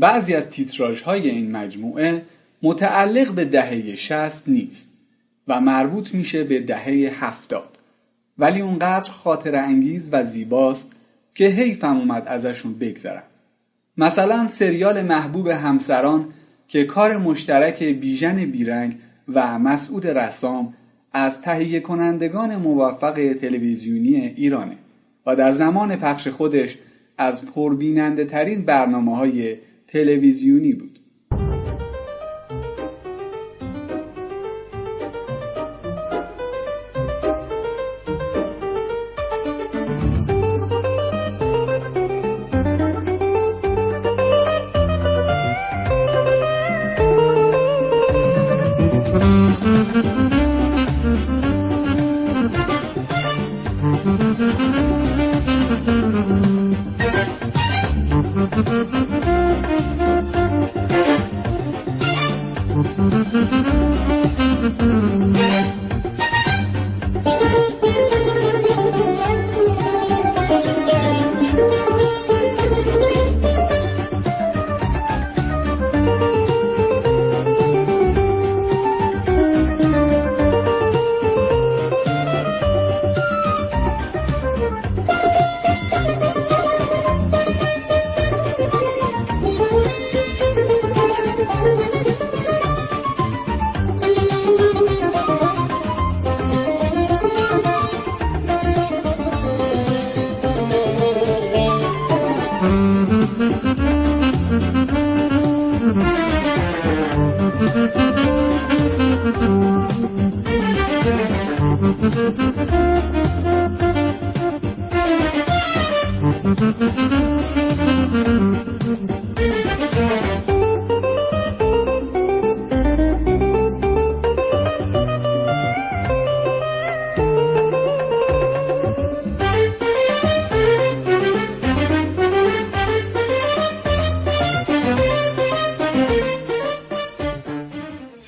بعضی از تیتراژ های این مجموعه متعلق به دهه 60 نیست و مربوط میشه به دهه 70 ولی اونقدر خاطر انگیز و زیباست که حیفم اومد ازشون بگذرم. مثلا سریال محبوب همسران که کار مشترک بیژن بیرنگ و مسعود رسام از تهیه کنندگان موفق تلویزیونی ایرانه و در زمان پخش خودش از پربیننده ترین برنامه های تلویزیونی بود.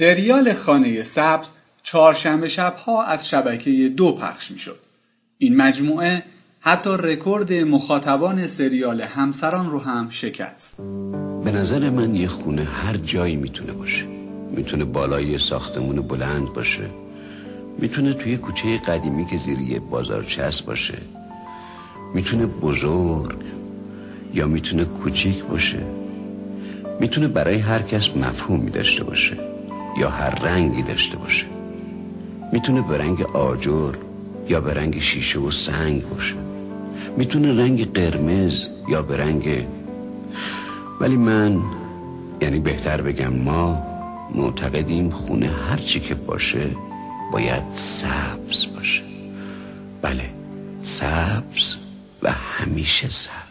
سریال خانه سبز چهارشنبه شبها از شبکه دو پخش می‌شد. این مجموعه حتی رکورد مخاطبان سریال همسران رو هم شکست. به نظر من یه خونه هر جایی می‌تونه باشه. می‌تونه بالای ساختمون بلند باشه. می‌تونه توی کوچه قدیمی که زیر یه بازارچس باشه. می‌تونه بزرگ یا می‌تونه کوچیک باشه. می‌تونه برای هر کس مفهومی داشته باشه. یا هر رنگی داشته باشه. می‌تونه به رنگ آجر یا به رنگ شیشه و سنگ باشه. می‌تونه رنگ قرمز یا به رنگ ولی من یعنی بهتر بگم ما معتقدیم خونه هرچی که باشه باید سبز باشه. بله سبز و همیشه سبز.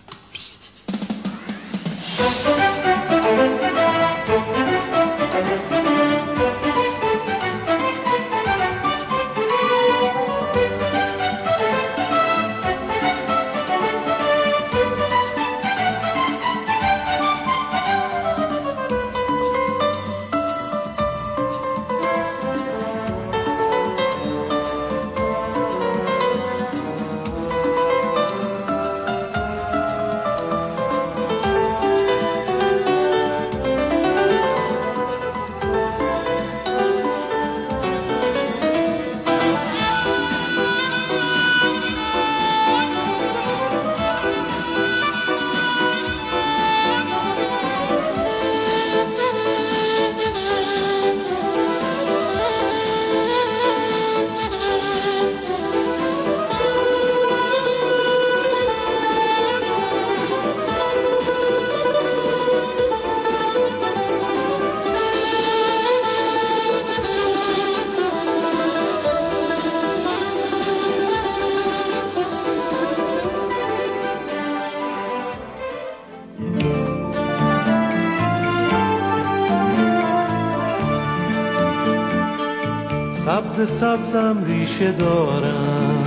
سبزم ریشه دارم.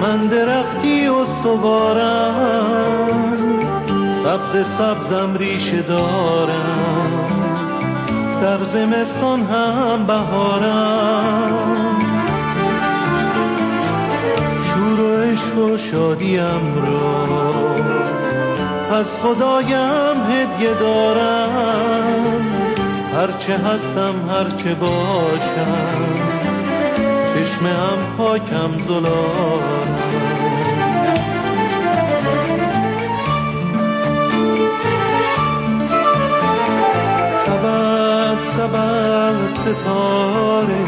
من درختی استوارم سبز سبزم ریشه دارم. در زمستان هم بهارم. شور و عشق و شادیم را از خدایم هدیه دارم. هرچه هستم هرچه باشم. چشم هم پاکم زلارم سبب سبب ستاره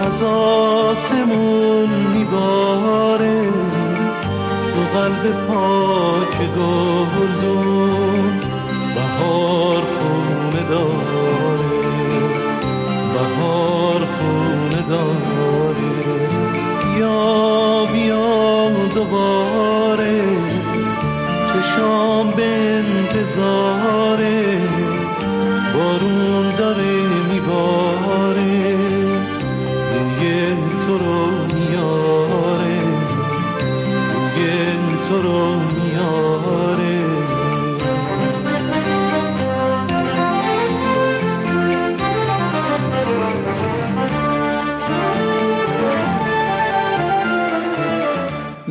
از آسمون میباره. تو قلب پاک گلدون بهار خونه داره بهار خونه داره بیا بیا دوباره. چشام به انتظاره. بارون داره میباره. روی تو رو میاره. روی تو رو میاره.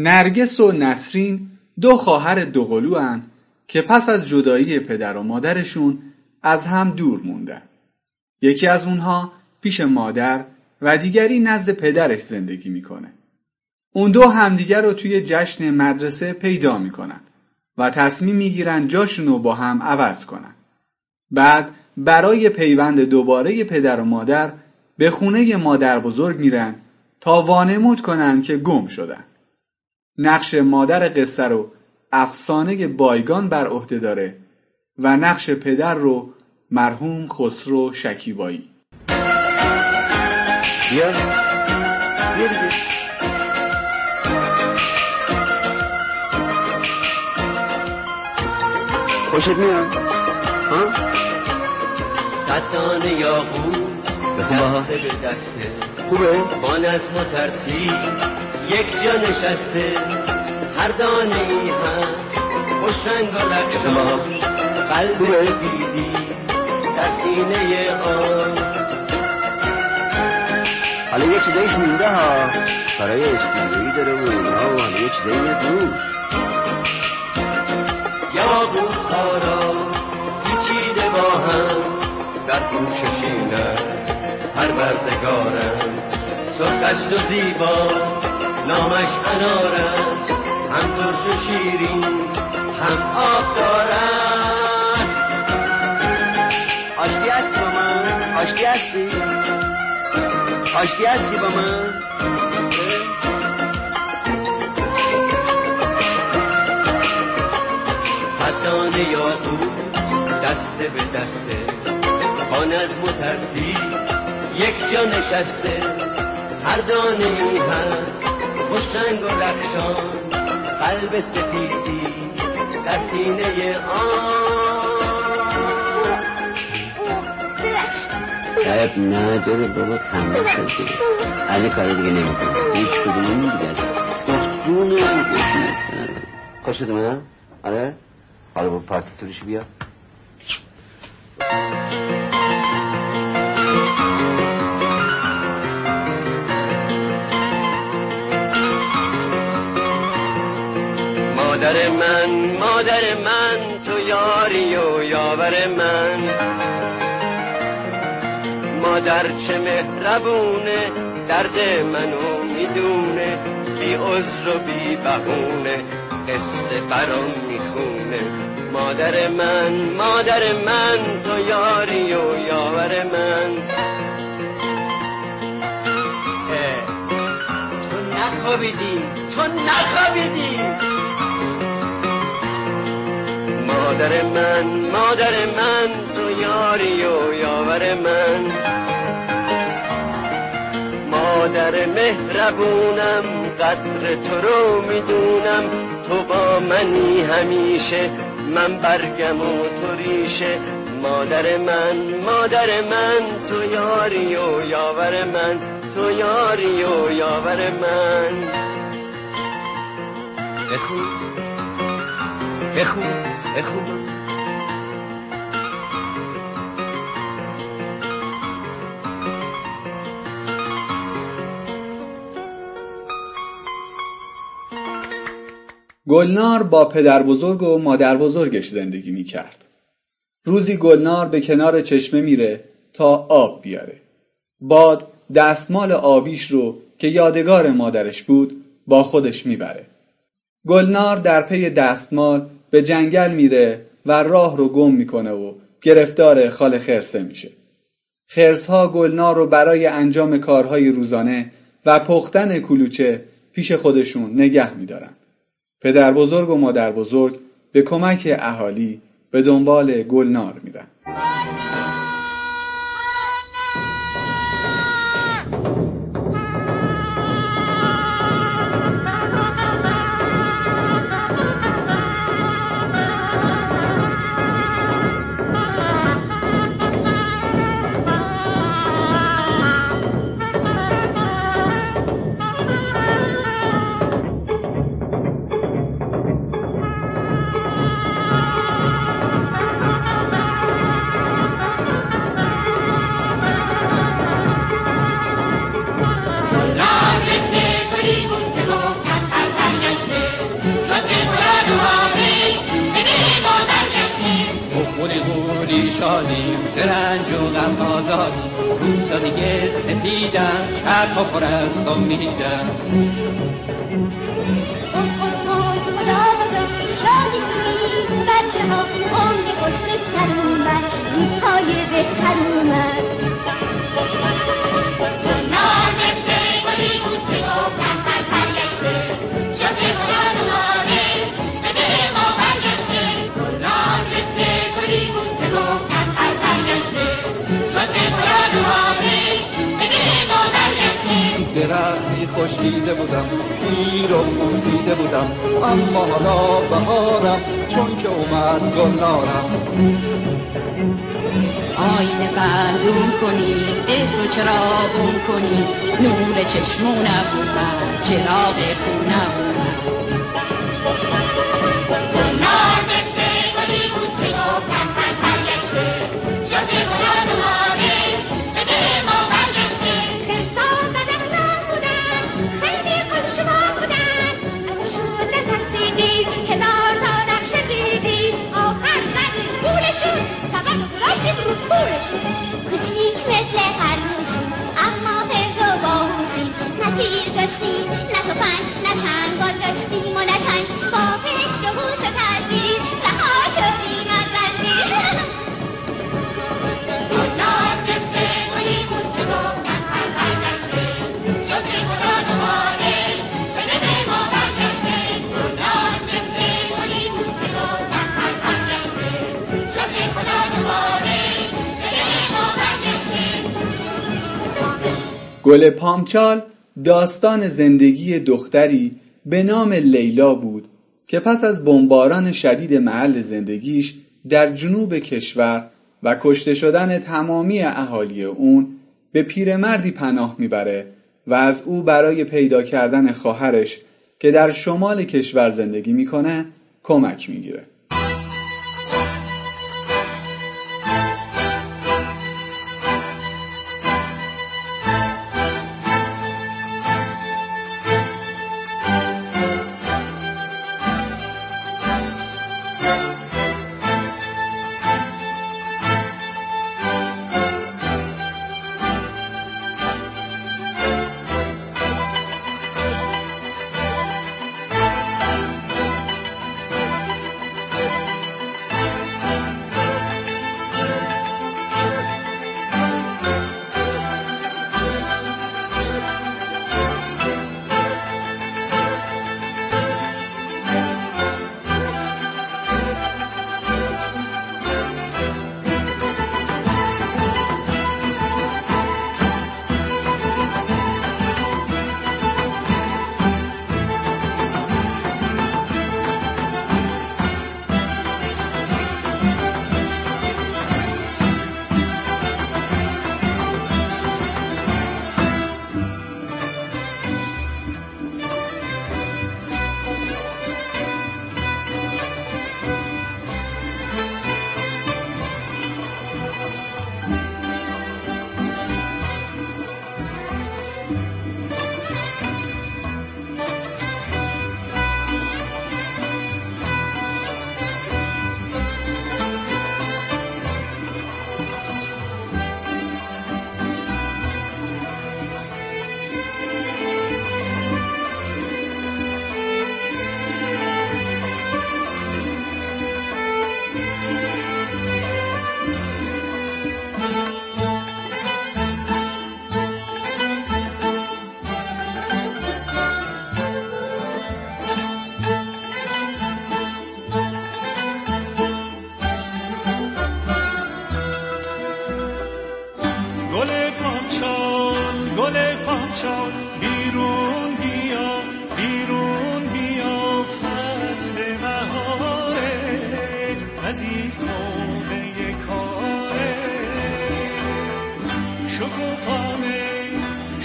نرگس و نسرین دو خواهر دوقلو که پس از جدایی پدر و مادرشون از هم دور موندن. یکی از اونها پیش مادر و دیگری نزد پدرش زندگی می‌کنه. اون دو همدیگر رو توی جشن مدرسه پیدا می‌کنن و تصمیم می‌گیرن جاشون رو با هم عوض کنن. بعد برای پیوند دوباره پدر و مادر به خونه مادر بزرگ میرن تا وانمود کنن که گم شدن. نقش مادر قصه رو افسانه بایگان بر عهده داره و نقش پدر رو مرحوم خسرو شکیبایی. بیا بیا دیگه. خوشت میاد؟ ها؟ ستان یاقوت بخون باها. دسته به دسته خوبه؟ با نظم و ترتیب. یک جا نشسته هر دانه ای هست خوش رنگ و رخشان قلب؟ سپیدی در سینه آن حالا یه چیزایش مونده ها برای اسپیدویی داره و اینا و حالا یه چیزایی میاد روش یاقوت ها را پیچیده با هم در پوششینه هر بردگارم سرخست و زیبا نامش انار است. هم ترش و شیرین هم آبدار است. آشتی هستی با من آشتی هستی. آشتی هستی با من. ستان یاقوت دسته به دسته نظم و ترتیب یک جا نشسته. هر دانه ای هست. خوش رنگ و رخشان قلب سپیدی در سینه آن. عیب نداره بابا تمام شد از این کار دیگه نمی کنم هیچ کدوم این دیگه جونه خوشت من آره؟ حالا با پارتیتورش بیا. مادر من تو یاری و یاور من. مادر چه مهربونه درد منو می‌دونه بی عذر و بی بهونه قصه برام می‌خونه. مادر من مادر من تو یاری و یاور من. تو نخوابیدی تو نخوابیدی. مادر من مادر من تو یاری و یاور من. مادر مهربونم قدر تو رو می‌دونم. تو با منی همیشه من برگم و تو ریشه. مادر من مادر من تو یاری و یاور من. تو یاری و یاور من. بخون بخون. بخون گلنار با پدر بزرگ و مادر بزرگش زندگی می کرد. روزی گلنار به کنار چشمه میره تا آب بیاره. باد دستمال آبیش رو که یادگار مادرش بود با خودش می‌بره. گلنار در پی دستمال به جنگل میره و راه رو گم می‌کنه و گرفتار خال خرسه میشه. خرسها گلنار رو برای انجام کارهای روزانه و پختن کلوچه پیش خودشون نگه میدارن. پدر بزرگ و مادر بزرگ به کمک اهالی به دنبال گلنار میرن. شادیم ز رنج و غم آزادیم روزا دیگه سپیدم چرخ و پر از امیدم. شادی کنیم بچه ها عمر قصه سر اومد روزهای بهتر اومد. خشکیده بودم پیر و بودم اما حالا بهارم چون که اومد گلنارم. آینه بندون کنی ده رو چراغون کنی نور چشمونم اومد چراغ خونم. اومد Christmas. گل پامچال داستان زندگی دختری به نام لیلا بود که پس از بمباران شدید محل زندگیش در جنوب کشور و کشته شدن تمامی اهالی اون به پیرمردی پناه می‌بره و از او برای پیدا کردن خواهرش که در شمال کشور زندگی می‌کنه کمک می‌گیره.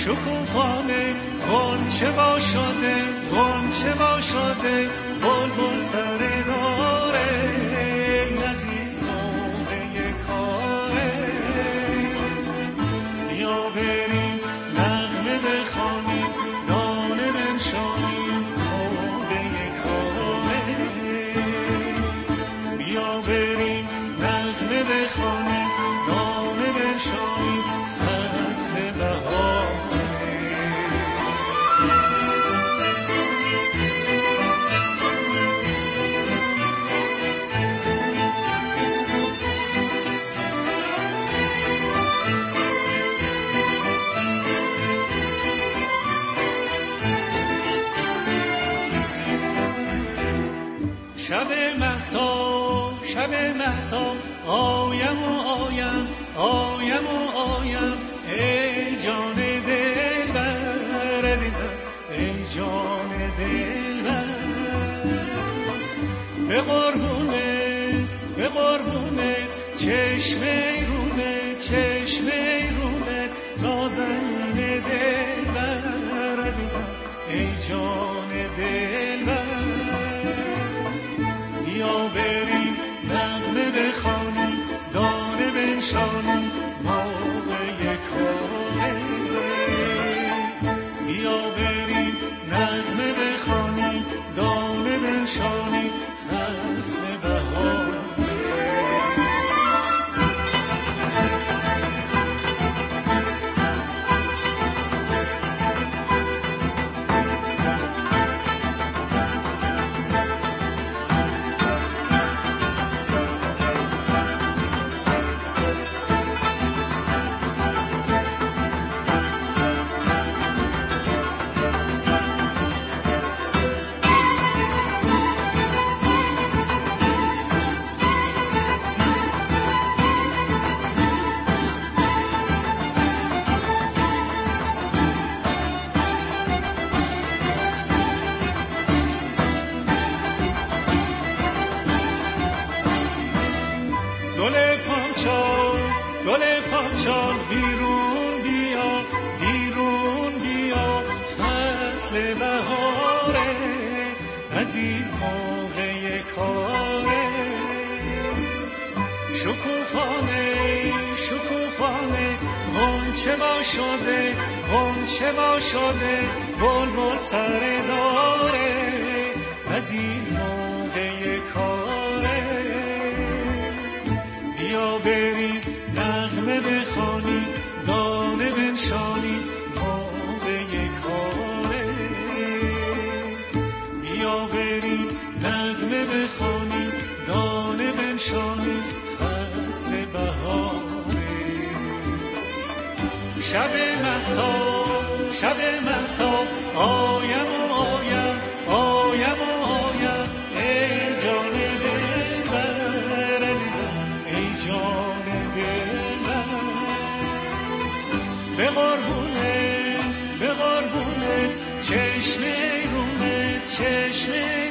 شکوفانه گنچه با شده گنچه با شده بلبل سر داره عزیز موقع کاره مهتاب آیم و آیم آیم و آیم. ای جان دل بر عزیزم ای جان دل به قربونت به قربونت چشم رونه چشم رونه نازنین دل بر عزیزم ای جان دانه موقع کاره. شکوفانه شکوفانه غنچه با شده غنچه با شده بلبل سر داره. عزیز موقع کاره. بهاره شب مهتاب شب مهتاب آیم و آیم آیم و آیم. ای جان دل بر ای جان دل به قربونت به قربونت چشم چشم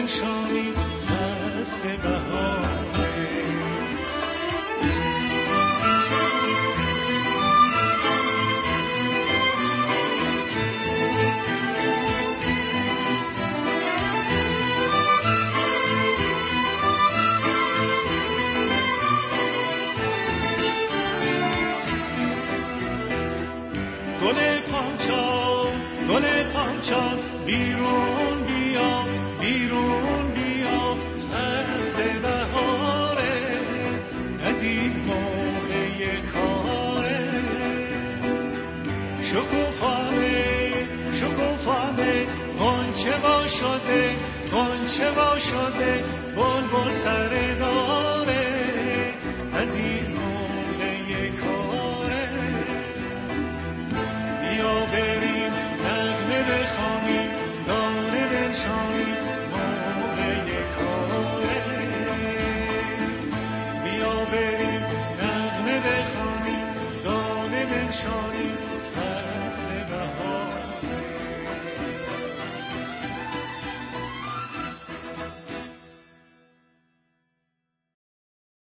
بنشانیم فصل بهاره گل پانچال گل پانچال بیرون شکوفانه شکوفانه غنچه با شده غنچه با شده بل بل سر داره عزیز موله کاره بیا بریم نقمه بخوانیم داره بنشانیم Shining. lives in a home.